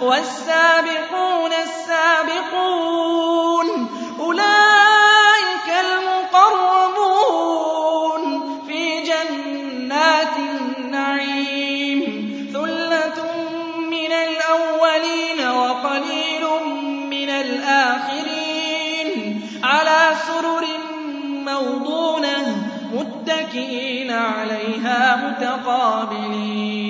والسابقون السابقون أولئك المقربون في جنات النعيم. ثلة من الأولين وقليل من الآخرين. على سرر موضونة متكئين عليها متقابلين.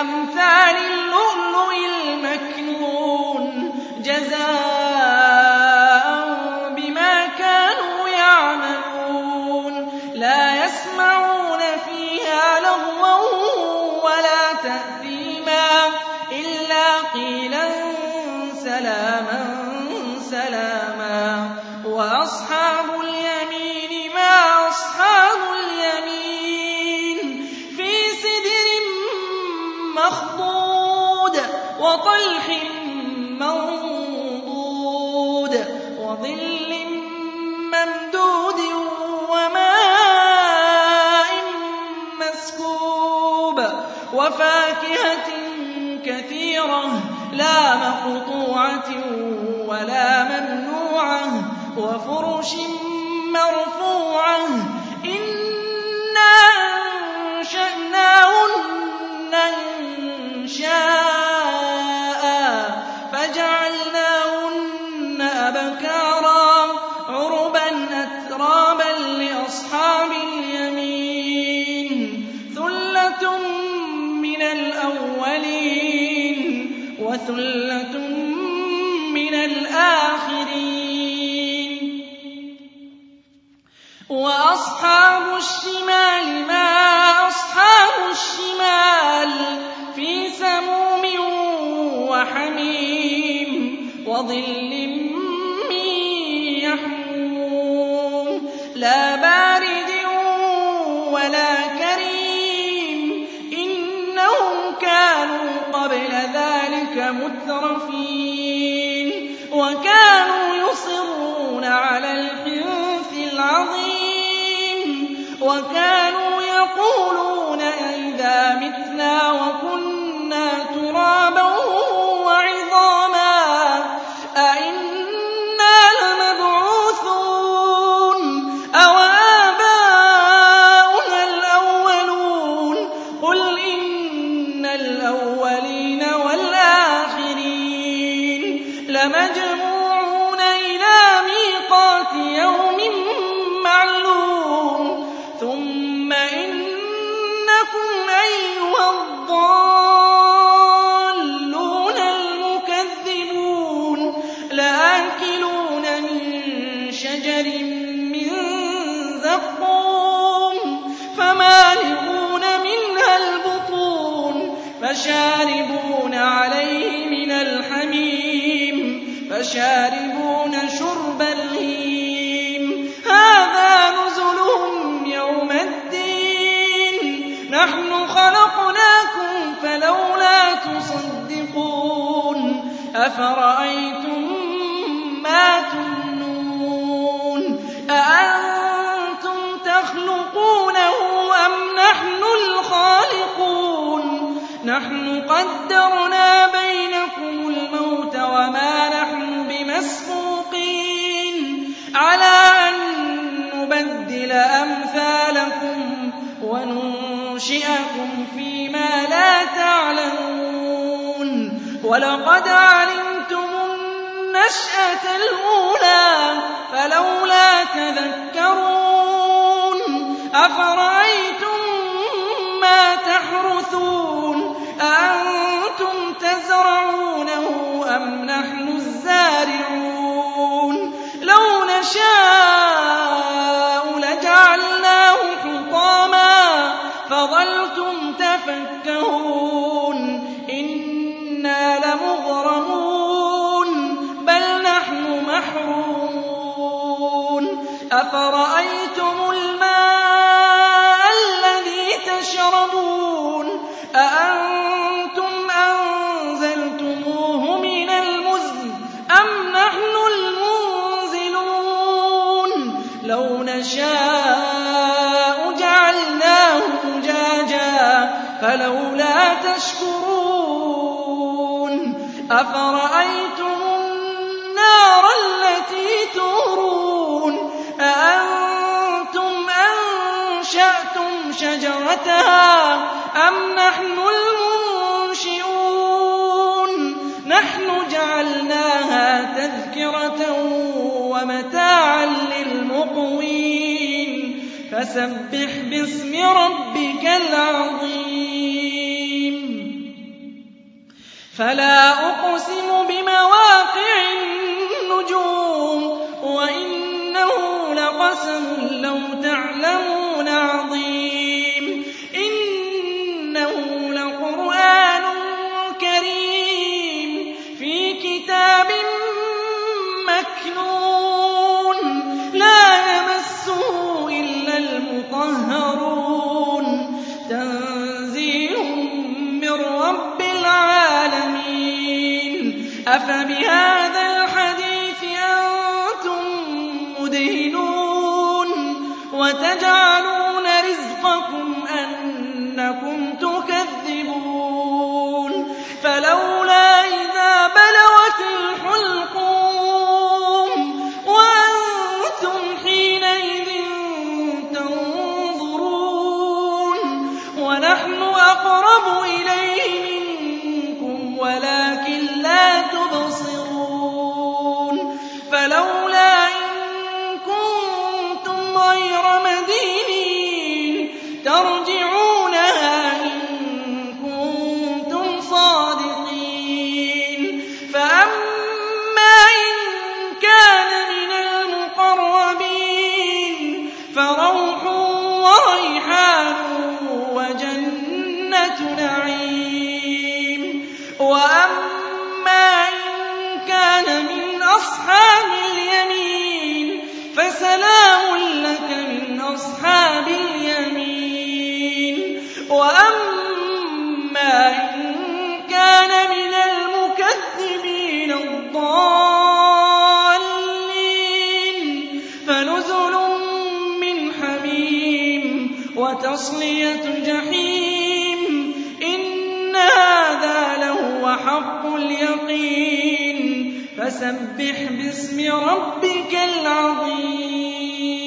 كأمثال اللؤلؤ المكنون جزاء بما كانوا يعملون لا يسمعون فيها لغوا ولا تأثيما إلا قيلا سلاما سلاما وأصحاب وظل ممدود وماء مسكوب وفاكهة كثيرة لا مقطوعة ولا ممنوعة وفرش مرفوعة وأصحاب الشمال ما أصحاب الشمال؟ في سموم وحميم وظل من يحموم. لا بارد ولا كريم إنهم كانوا قبل ذلك مترفين. وكانوا يقولون أئذا متنا وكنا ترابا وعظاما أئنا لمبعوثون أو آباؤنا الأولون قل إن الأولين والآخرين لمجموعون فشاربون شرب الهيم. هذا نزلهم يوم الدين. نحن خلقناكم فلولا تصدقون. أفرأيتم عَلَىٰ أَن نُّبَدِّلَ أَمْثَالَكُمْ وَنُنشِئَكُمْ فيما لَا تَعْلَمُونَ. وَلَقَدْ عَلِمْتُمُ النَّشْأَةَ الْأُولَىٰ فَلَوْلَا تَذَكَّرُونَ فظلتم تفكهون إنا لمغرمون بل نحن محرومون أفرأيتم فلولا تشكرون أفرأيتم النار التي تورون أأنتم أنشأتم شجرتها أم نحن المنشئون نحن جعلناها تذكرة ومتاعا للمقوين فسبح باسم ربك العظيم فلا أقسم بمواقع وتجعلون وتصلية جحيم إن هذا لهو حق اليقين فسبح باسم ربك العظيم